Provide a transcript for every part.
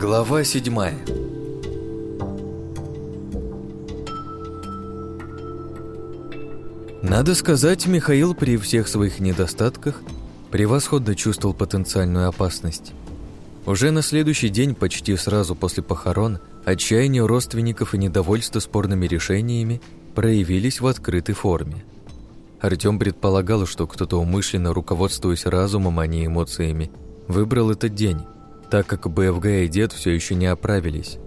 Глава седьмая Надо сказать, Михаил при всех своих недостатках превосходно чувствовал потенциальную опасность. Уже на следующий день, почти сразу после похорон, отчаяние родственников и недовольство спорными решениями проявились в открытой форме. Артем предполагал, что кто-то умышленно, руководствуясь разумом, а не эмоциями, выбрал этот день, так как БФГ и дед все еще не оправились.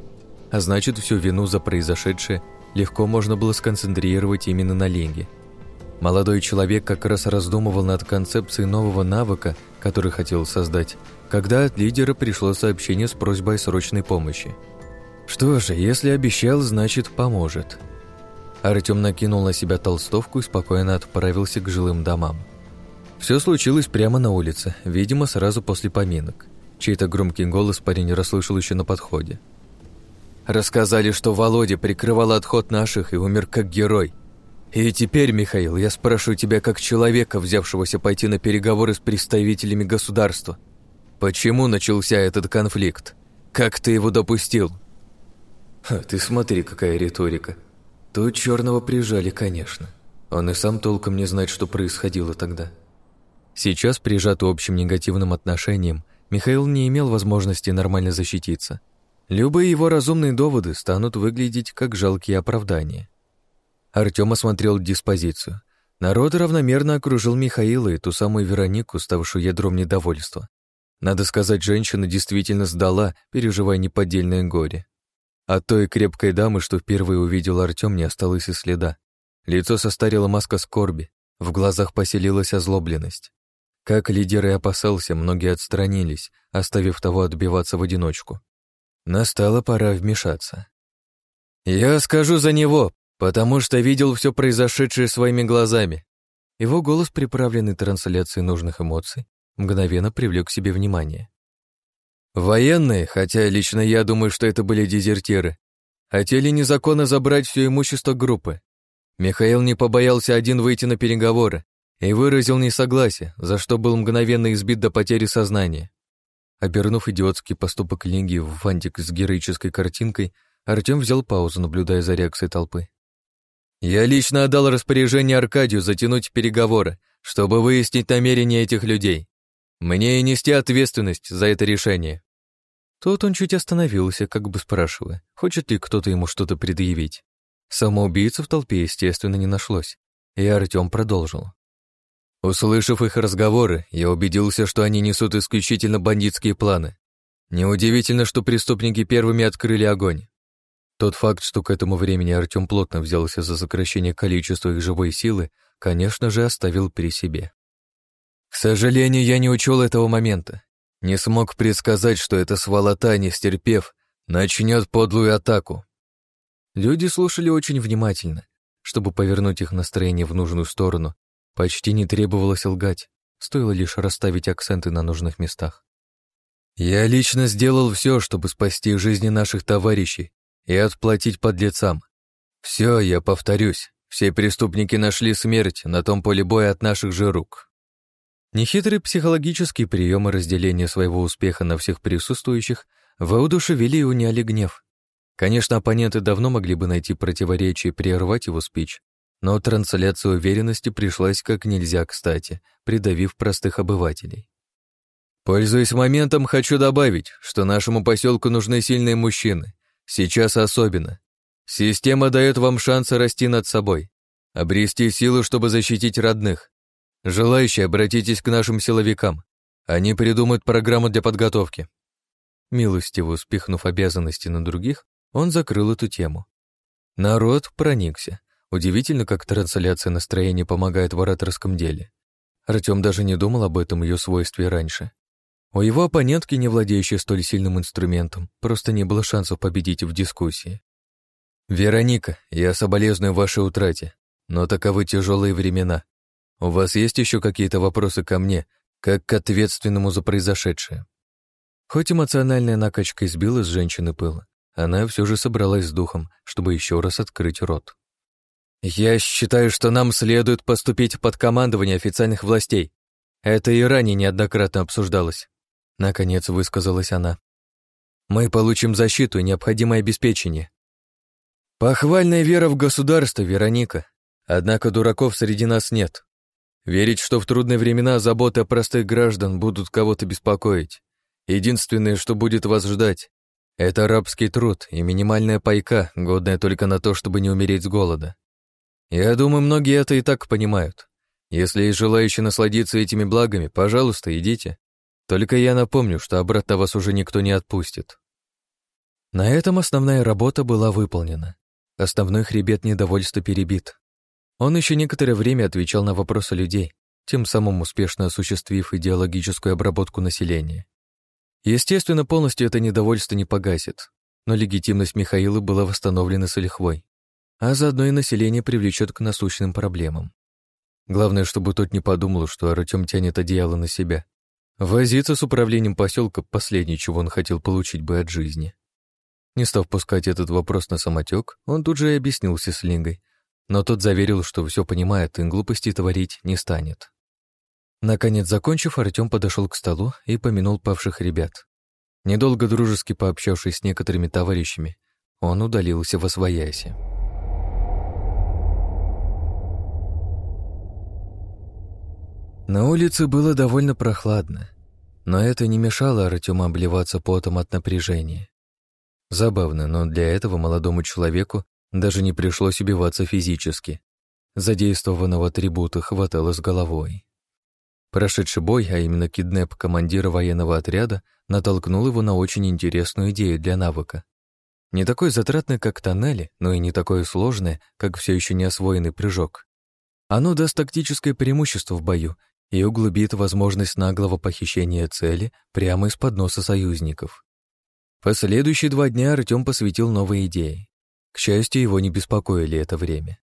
А значит, всю вину за произошедшее легко можно было сконцентрировать именно на Ленге. Молодой человек как раз раздумывал над концепцией нового навыка, который хотел создать, когда от лидера пришло сообщение с просьбой о срочной помощи. Что же, если обещал, значит поможет. Артем накинул на себя толстовку и спокойно отправился к жилым домам. Все случилось прямо на улице, видимо, сразу после поминок. Чей-то громкий голос парень расслышал еще на подходе. «Рассказали, что Володя прикрывал отход наших и умер как герой. И теперь, Михаил, я спрошу тебя как человека, взявшегося пойти на переговоры с представителями государства. Почему начался этот конфликт? Как ты его допустил?» Ха, «Ты смотри, какая риторика», Тут черного прижали, конечно. Он и сам толком не знает, что происходило тогда. Сейчас, прижатый общим негативным отношением, Михаил не имел возможности нормально защититься. Любые его разумные доводы станут выглядеть как жалкие оправдания. Артем осмотрел диспозицию. Народ равномерно окружил Михаила и ту самую Веронику, ставшую ядром недовольства. Надо сказать, женщина действительно сдала, переживая неподдельное горе. От той крепкой дамы, что впервые увидел Артем, не осталось и следа. Лицо состарила маска скорби, в глазах поселилась озлобленность. Как лидер и опасался, многие отстранились, оставив того отбиваться в одиночку. Настала пора вмешаться. «Я скажу за него, потому что видел все произошедшее своими глазами». Его голос, приправленный трансляцией нужных эмоций, мгновенно привлек к себе внимание. Военные, хотя лично я думаю, что это были дезертиры, хотели незаконно забрать все имущество группы. Михаил не побоялся один выйти на переговоры и выразил несогласие, за что был мгновенно избит до потери сознания. Обернув идиотский поступок Линги в фантик с героической картинкой, Артем взял паузу, наблюдая за реакцией толпы. «Я лично отдал распоряжение Аркадию затянуть переговоры, чтобы выяснить намерения этих людей. Мне и нести ответственность за это решение. Тут он чуть остановился, как бы спрашивая, хочет ли кто-то ему что-то предъявить. Самоубийцы в толпе, естественно, не нашлось, и Артем продолжил. Услышав их разговоры, я убедился, что они несут исключительно бандитские планы. Неудивительно, что преступники первыми открыли огонь. Тот факт, что к этому времени Артем плотно взялся за сокращение количества их живой силы, конечно же, оставил при себе. К сожалению, я не учел этого момента. Не смог предсказать, что эта сволота, не стерпев, начнет подлую атаку. Люди слушали очень внимательно. Чтобы повернуть их настроение в нужную сторону, почти не требовалось лгать, стоило лишь расставить акценты на нужных местах. Я лично сделал все, чтобы спасти жизни наших товарищей и отплатить подлецам. Все, я повторюсь, все преступники нашли смерть на том поле боя от наших же рук. Нехитрые психологические приемы разделения своего успеха на всех присутствующих воодушевили и уняли гнев. Конечно, оппоненты давно могли бы найти противоречие и прервать его спич, но трансляция уверенности пришлась как нельзя кстати, придавив простых обывателей. Пользуясь моментом, хочу добавить, что нашему поселку нужны сильные мужчины. Сейчас особенно. Система дает вам шанс расти над собой, обрести силу, чтобы защитить родных, Желающие, обратитесь к нашим силовикам. Они придумают программу для подготовки. Милостиво спихнув обязанности на других, он закрыл эту тему. Народ проникся. Удивительно, как трансляция настроения помогает в ораторском деле. Артем даже не думал об этом ее свойстве раньше. У его оппонентки, не владеющей столь сильным инструментом, просто не было шансов победить в дискуссии. «Вероника, я соболезную вашей утрате, но таковы тяжелые времена. У вас есть еще какие-то вопросы ко мне, как к ответственному за произошедшее?» Хоть эмоциональная накачка избила с женщины пыла, она все же собралась с духом, чтобы еще раз открыть рот. «Я считаю, что нам следует поступить под командование официальных властей. Это и ранее неоднократно обсуждалось», — наконец высказалась она. Мы получим защиту и необходимое обеспечение. Похвальная вера в государство, Вероника. Однако дураков среди нас нет. Верить, что в трудные времена заботы о простых граждан будут кого-то беспокоить. Единственное, что будет вас ждать, это рабский труд и минимальная пайка, годная только на то, чтобы не умереть с голода. Я думаю, многие это и так понимают. Если есть желающие насладиться этими благами, пожалуйста, идите. Только я напомню, что обратно вас уже никто не отпустит. На этом основная работа была выполнена. Основной хребет недовольства перебит. Он еще некоторое время отвечал на вопросы людей, тем самым успешно осуществив идеологическую обработку населения. Естественно, полностью это недовольство не погасит, но легитимность Михаила была восстановлена с лихвой, а заодно и население привлечет к насущным проблемам. Главное, чтобы тот не подумал, что Артем тянет одеяло на себя. Возиться с управлением поселка — последнее, чего он хотел получить бы от жизни. Не став пускать этот вопрос на самотек, он тут же и объяснился с Лингой, но тот заверил, что все понимает и глупости творить не станет. Наконец, закончив, Артем подошел к столу и помянул павших ребят. Недолго дружески пообщавшись с некоторыми товарищами, он удалился во свояси. На улице было довольно прохладно, но это не мешало Артему обливаться потом от напряжения. Забавно, но для этого молодому человеку даже не пришлось убиваться физически. Задействованного атрибута хватало с головой. Прошедший бой, а именно киднеп командира военного отряда, натолкнул его на очень интересную идею для навыка. Не такой затратный, как тоннели, но и не такое сложное, как все еще не освоенный прыжок. Оно даст тактическое преимущество в бою и углубит возможность наглого похищения цели прямо из-под носа союзников. Последующие два дня Артем посвятил новой идее. К счастью, его не беспокоили это время.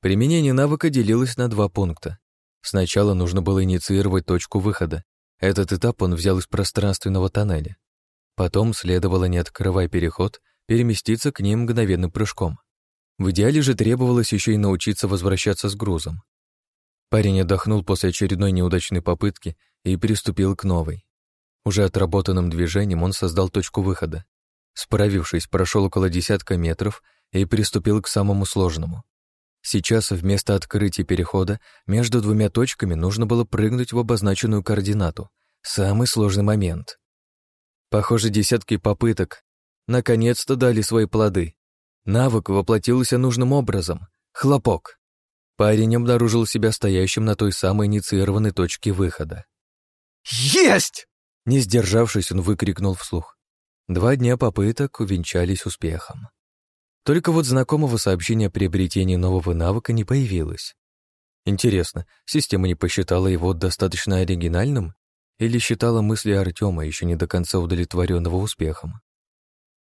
Применение навыка делилось на два пункта. Сначала нужно было инициировать точку выхода. Этот этап он взял из пространственного тоннеля. Потом следовало, не открывая переход, переместиться к ним мгновенным прыжком. В идеале же требовалось еще и научиться возвращаться с грузом. Парень отдохнул после очередной неудачной попытки и приступил к новой. Уже отработанным движением он создал точку выхода. Справившись, прошел около десятка метров и приступил к самому сложному. Сейчас вместо открытия перехода между двумя точками нужно было прыгнуть в обозначенную координату. Самый сложный момент. Похоже, десятки попыток наконец-то дали свои плоды. Навык воплотился нужным образом. Хлопок. Парень обнаружил себя стоящим на той самой инициированной точке выхода. «Есть!» Не сдержавшись, он выкрикнул вслух. Два дня попыток увенчались успехом. Только вот знакомого сообщения о приобретении нового навыка не появилось. Интересно, система не посчитала его достаточно оригинальным или считала мысли Артема еще не до конца удовлетворенного успехом?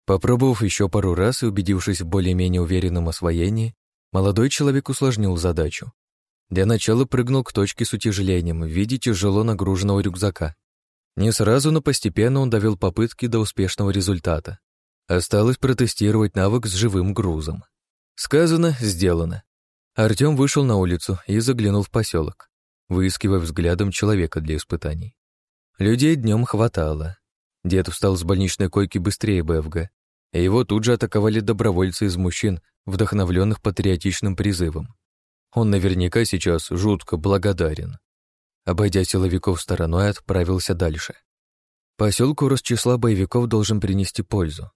Попробовав еще пару раз и убедившись в более-менее уверенном освоении, Молодой человек усложнил задачу. Для начала прыгнул к точке с утяжелением в виде тяжело нагруженного рюкзака. Не сразу, но постепенно он довел попытки до успешного результата. Осталось протестировать навык с живым грузом. Сказано, сделано. Артём вышел на улицу и заглянул в поселок, выискивая взглядом человека для испытаний. Людей днем хватало. Дед встал с больничной койки быстрее БФГ, его тут же атаковали добровольцы из мужчин, вдохновленных патриотичным призывом. Он наверняка сейчас жутко благодарен. Обойдя силовиков стороной, отправился дальше. Поселку рост боевиков должен принести пользу.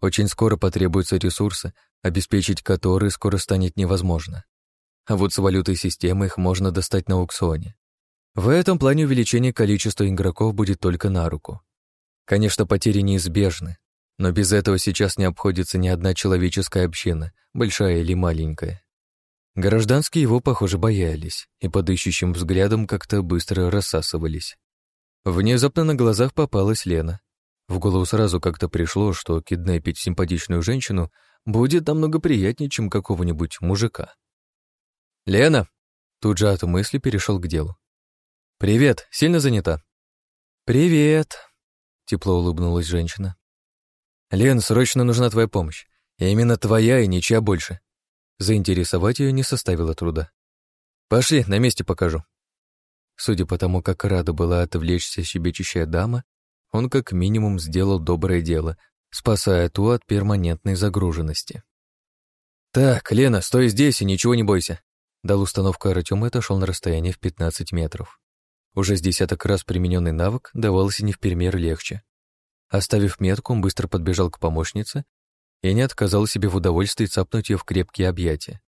Очень скоро потребуются ресурсы, обеспечить которые скоро станет невозможно. А вот с валютой системы их можно достать на аукционе. В этом плане увеличение количества игроков будет только на руку. Конечно, потери неизбежны, но без этого сейчас не обходится ни одна человеческая община, большая или маленькая. Гражданские его, похоже, боялись и под ищущим взглядом как-то быстро рассасывались. Внезапно на глазах попалась Лена. В голову сразу как-то пришло, что киднепить симпатичную женщину будет намного приятнее, чем какого-нибудь мужика. «Лена!» Тут же от мысли перешел к делу. «Привет, сильно занята?» «Привет!» Тепло улыбнулась женщина. «Лен, срочно нужна твоя помощь. И именно твоя и ничья больше». Заинтересовать ее не составило труда. «Пошли, на месте покажу». Судя по тому, как рада была отвлечься щебечущая дама, он как минимум сделал доброе дело, спасая ту от перманентной загруженности. «Так, Лена, стой здесь и ничего не бойся», дал установку Артём и отошел на расстояние в 15 метров. Уже с десяток раз примененный навык давался не в пример легче. Оставив метку, он быстро подбежал к помощнице и не отказал себе в удовольствии цапнуть ее в крепкие объятия.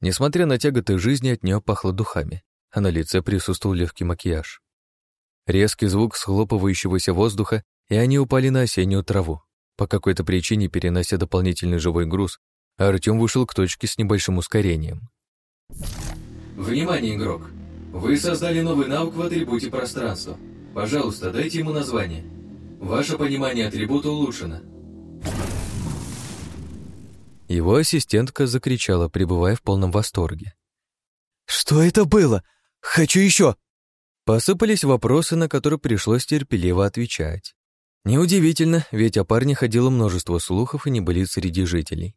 Несмотря на тяготы жизни, от нее пахло духами, а на лице присутствовал легкий макияж. Резкий звук схлопывающегося воздуха, и они упали на осеннюю траву. По какой-то причине, перенося дополнительный живой груз, Артем вышел к точке с небольшим ускорением. Внимание, игрок! Вы создали новый навык в атрибуте пространства. Пожалуйста, дайте ему название. Ваше понимание атрибута улучшено. Его ассистентка закричала, пребывая в полном восторге. «Что это было? Хочу еще!» Посыпались вопросы, на которые пришлось терпеливо отвечать. Неудивительно, ведь о парне ходило множество слухов и небылиц среди жителей.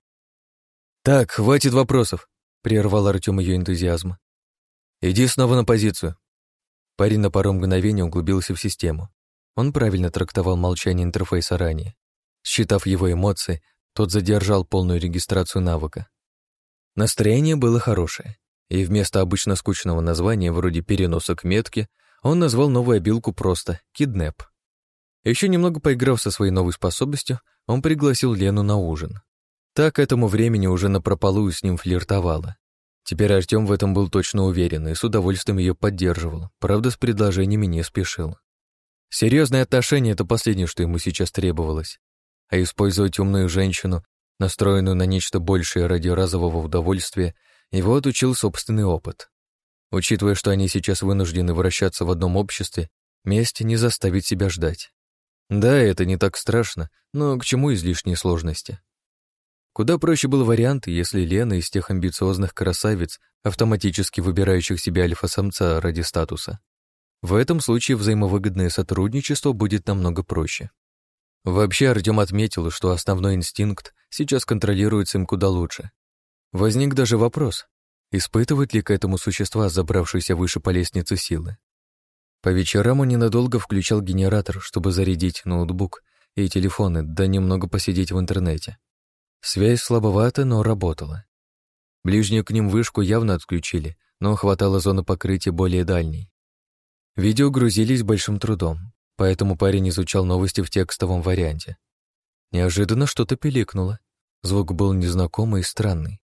«Так, хватит вопросов», — прервал Артем ее энтузиазм. «Иди снова на позицию». Парень на пару мгновений углубился в систему. Он правильно трактовал молчание интерфейса ранее. Считав его эмоции, тот задержал полную регистрацию навыка. Настроение было хорошее, и вместо обычно скучного названия, вроде переноса к метке, он назвал новую обилку просто «Киднеп». Еще немного поиграв со своей новой способностью, он пригласил Лену на ужин. Так к этому времени уже напропалую с ним флиртовала. Теперь Артем в этом был точно уверен и с удовольствием ее поддерживал, правда, с предложениями не спешил. Серьезные отношения — это последнее, что ему сейчас требовалось. А использовать умную женщину, настроенную на нечто большее ради разового удовольствия, его отучил собственный опыт. Учитывая, что они сейчас вынуждены вращаться в одном обществе, месть не заставит себя ждать. Да, это не так страшно, но к чему излишние сложности? Куда проще был вариант, если Лена из тех амбициозных красавиц, автоматически выбирающих себе альфа-самца ради статуса. В этом случае взаимовыгодное сотрудничество будет намного проще. Вообще Артем отметил, что основной инстинкт сейчас контролируется им куда лучше. Возник даже вопрос, испытывает ли к этому существа, забравшиеся выше по лестнице силы. По вечерам он ненадолго включал генератор, чтобы зарядить ноутбук и телефоны, да немного посидеть в интернете. Связь слабовата, но работала. Ближнюю к ним вышку явно отключили, но хватало зоны покрытия более дальней. Видео грузились большим трудом, поэтому парень изучал новости в текстовом варианте. Неожиданно что-то пиликнуло. Звук был незнакомый и странный.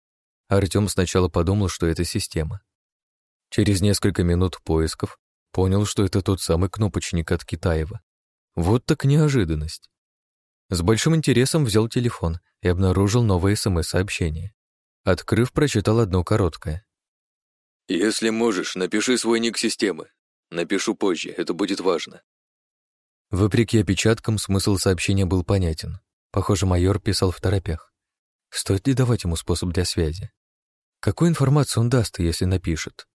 Артём сначала подумал, что это система. Через несколько минут поисков понял, что это тот самый кнопочник от Китаева. Вот так неожиданность. С большим интересом взял телефон и обнаружил новое СМС-сообщение. Открыв, прочитал одно короткое. «Если можешь, напиши свой ник системы. Напишу позже, это будет важно». Вопреки опечаткам, смысл сообщения был понятен. Похоже, майор писал в торопях. Стоит ли давать ему способ для связи? Какую информацию он даст, если напишет?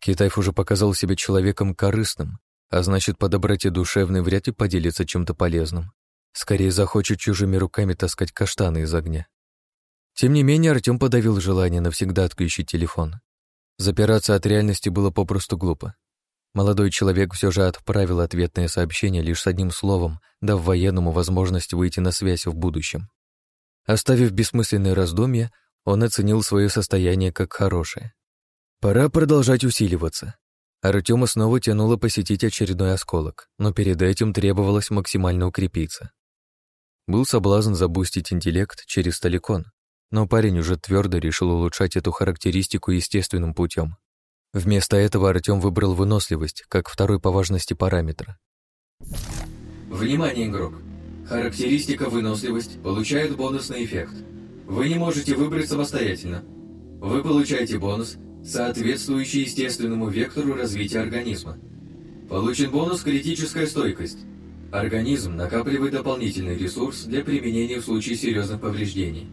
Китаев уже показал себя человеком корыстным, а значит, по доброте душевной вряд ли поделится чем-то полезным. Скорее захочет чужими руками таскать каштаны из огня. Тем не менее, Артем подавил желание навсегда отключить телефон. Запираться от реальности было попросту глупо. Молодой человек все же отправил ответное сообщение лишь с одним словом, дав военному возможность выйти на связь в будущем. Оставив бессмысленные раздумья, он оценил свое состояние как хорошее. Пора продолжать усиливаться. Артема снова тянуло посетить очередной осколок, но перед этим требовалось максимально укрепиться. Был соблазн забустить интеллект через таликон, но парень уже твердо решил улучшать эту характеристику естественным путем. Вместо этого Артем выбрал выносливость, как второй по важности параметра. Внимание, игрок! Характеристика выносливость получает бонусный эффект. Вы не можете выбрать самостоятельно. Вы получаете бонус, соответствующий естественному вектору развития организма. Получен бонус критическая стойкость. Организм накапливает дополнительный ресурс для применения в случае серьезных повреждений.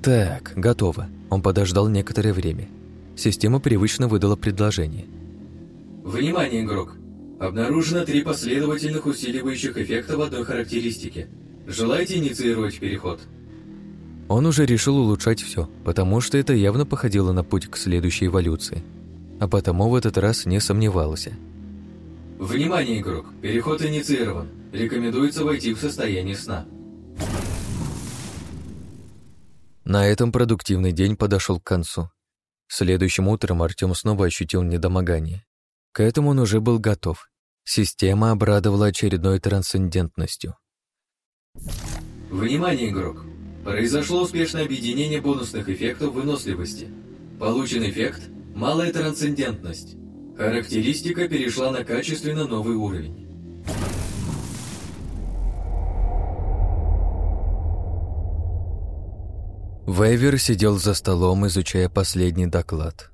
Так, готово. Он подождал некоторое время. Система привычно выдала предложение. Внимание, игрок! Обнаружено три последовательных усиливающих эффекта в одной характеристике. Желаете инициировать переход? Он уже решил улучшать все, потому что это явно походило на путь к следующей эволюции. А потому в этот раз не сомневался – Внимание, игрок! Переход инициирован. Рекомендуется войти в состояние сна. На этом продуктивный день подошел к концу. Следующим утром Артем снова ощутил недомогание. К этому он уже был готов. Система обрадовала очередной трансцендентностью. Внимание, игрок! Произошло успешное объединение бонусных эффектов выносливости. Получен эффект «Малая трансцендентность». Характеристика перешла на качественно новый уровень. Вейвер сидел за столом, изучая последний доклад.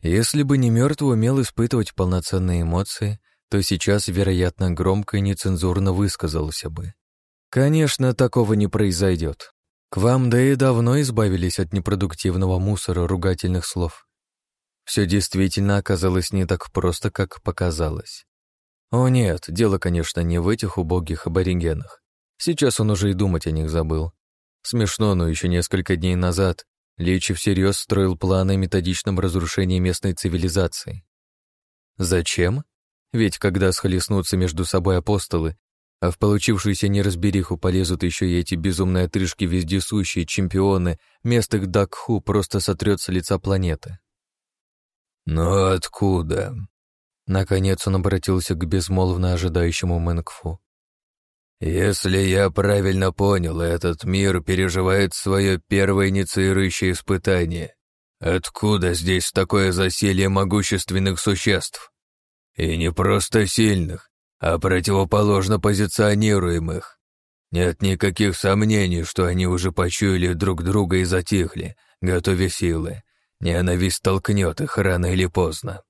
Если бы не мертвый умел испытывать полноценные эмоции, то сейчас, вероятно, громко и нецензурно высказался бы. Конечно, такого не произойдет. К вам да и давно избавились от непродуктивного мусора ругательных слов. Все действительно оказалось не так просто, как показалось. О нет, дело, конечно, не в этих убогих аборигенах. Сейчас он уже и думать о них забыл. Смешно, но еще несколько дней назад Личи всерьез строил планы о методичном разрушении местной цивилизации. Зачем? Ведь когда схлестнутся между собой апостолы, а в получившуюся неразбериху полезут еще и эти безумные отрыжки вездесущие чемпионы, место к Дакху просто сотрет с лица планеты. «Но откуда?» Наконец он обратился к безмолвно ожидающему Мэнкфу. «Если я правильно понял, этот мир переживает свое первое инициирующее испытание. Откуда здесь такое засилье могущественных существ? И не просто сильных, а противоположно позиционируемых. Нет никаких сомнений, что они уже почуяли друг друга и затихли, готовя силы. Ненависть толкнет их рано или поздно.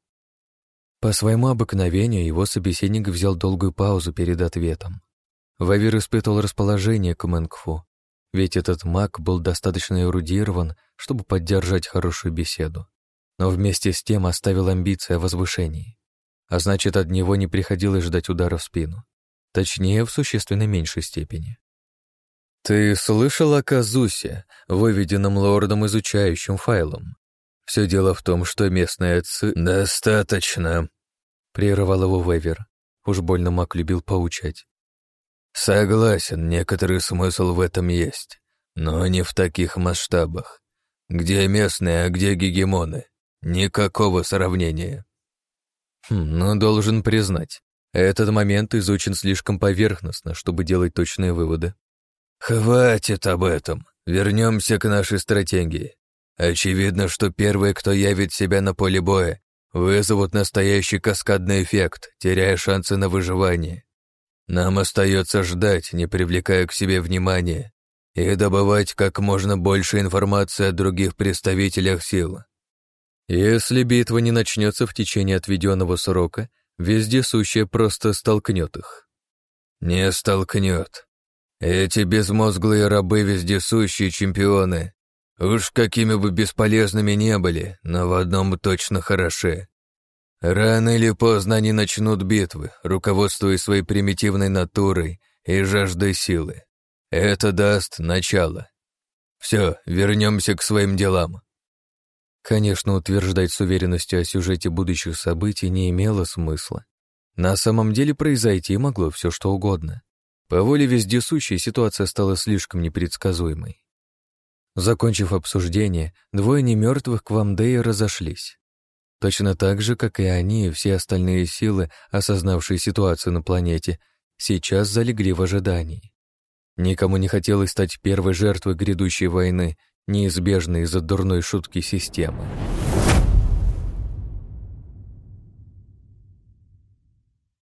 По своему обыкновению его собеседник взял долгую паузу перед ответом. Вавир испытывал расположение к Мэнкфу, ведь этот маг был достаточно эрудирован, чтобы поддержать хорошую беседу, но вместе с тем оставил амбиции о возвышении а значит, от него не приходилось ждать удара в спину. Точнее, в существенно меньшей степени. «Ты слышал о Казусе, выведенном лордом изучающим файлом? Все дело в том, что местная ЦИ...» «Достаточно», — прервал его Вейвер. Уж больно маг любил поучать. «Согласен, некоторый смысл в этом есть, но не в таких масштабах. Где местные, а где гегемоны? Никакого сравнения». Хм, но должен признать, этот момент изучен слишком поверхностно, чтобы делать точные выводы. «Хватит об этом. Вернемся к нашей стратегии. Очевидно, что первые, кто явит себя на поле боя, вызовут настоящий каскадный эффект, теряя шансы на выживание. Нам остается ждать, не привлекая к себе внимания, и добывать как можно больше информации о других представителях сил. Если битва не начнется в течение отведенного срока, вездесущее просто столкнет их. Не столкнет. Эти безмозглые рабы вездесущие чемпионы. Уж какими бы бесполезными не были, но в одном точно хороши. Рано или поздно они начнут битвы, руководствуясь своей примитивной натурой и жаждой силы. Это даст начало. Все, вернемся к своим делам. Конечно, утверждать с уверенностью о сюжете будущих событий не имело смысла. На самом деле произойти могло все что угодно. По воле вездесущей ситуация стала слишком непредсказуемой. Закончив обсуждение, двое немертвых Квамдея разошлись. Точно так же, как и они, все остальные силы, осознавшие ситуацию на планете, сейчас залегли в ожидании. Никому не хотелось стать первой жертвой грядущей войны, неизбежной из-за дурной шутки системы.